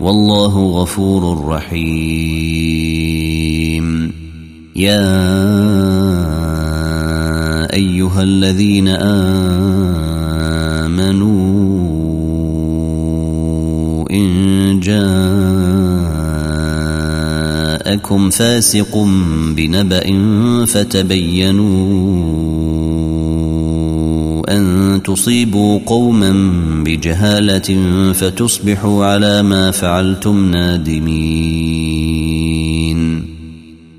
والله غفور رحيم. يا أيها الذين آمنوا إن جاءكم فاسق بنبأ فتبينوا تصيبوا قوما بجهالة فتصبحوا على ما فعلتم نادمين.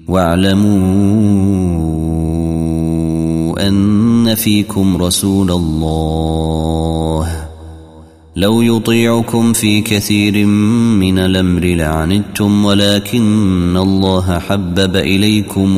واعلموا أن فيكم رسول الله. لو يطيعكم في كثير من الأمر لعنتم ولكن الله حبب إليكم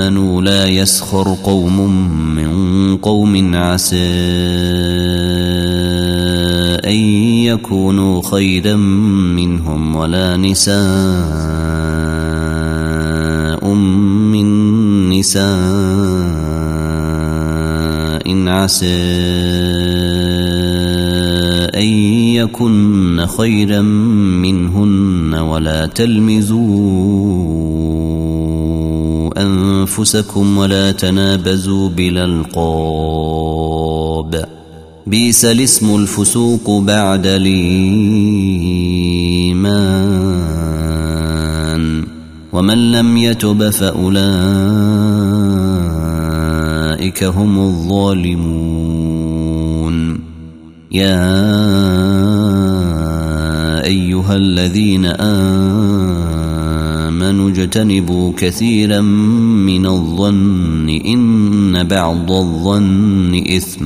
لا يسخر قوم من قوم عسى أن يكونوا خيرا منهم ولا نساء من نساء عسى أن يكن خيرا منهن ولا تلمزوا أنفسكم ولا تنابزوا بالألقاب. بيس الاسم الفسوق بعد الإيمان. ومن لم يتب فأولئك هم الظالمون. يا أيها الذين آمنوا اجتنبوا كثيرا من الظن إن بعض الظن إثم.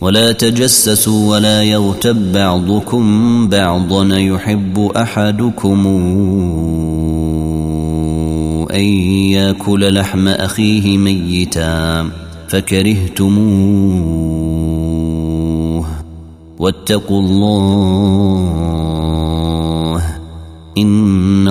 ولا تجسسوا ولا يغتب بعضكم بعضا يحب أحدكم أن يأكل لحم أخيه ميتا فكرهتموه. واتقوا الله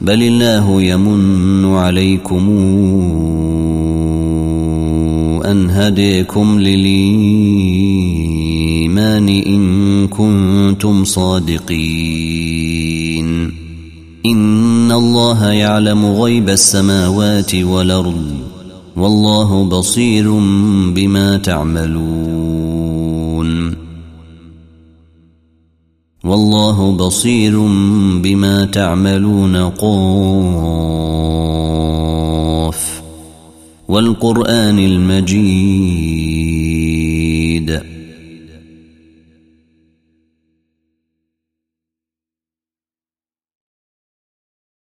بل الله يمن عليكم ان هديكم للايمان ان كنتم صادقين ان الله يعلم غيب السماوات والارض والله بصير بما تعملون والله بصير بما تعملون قوف والقرآن المجيد.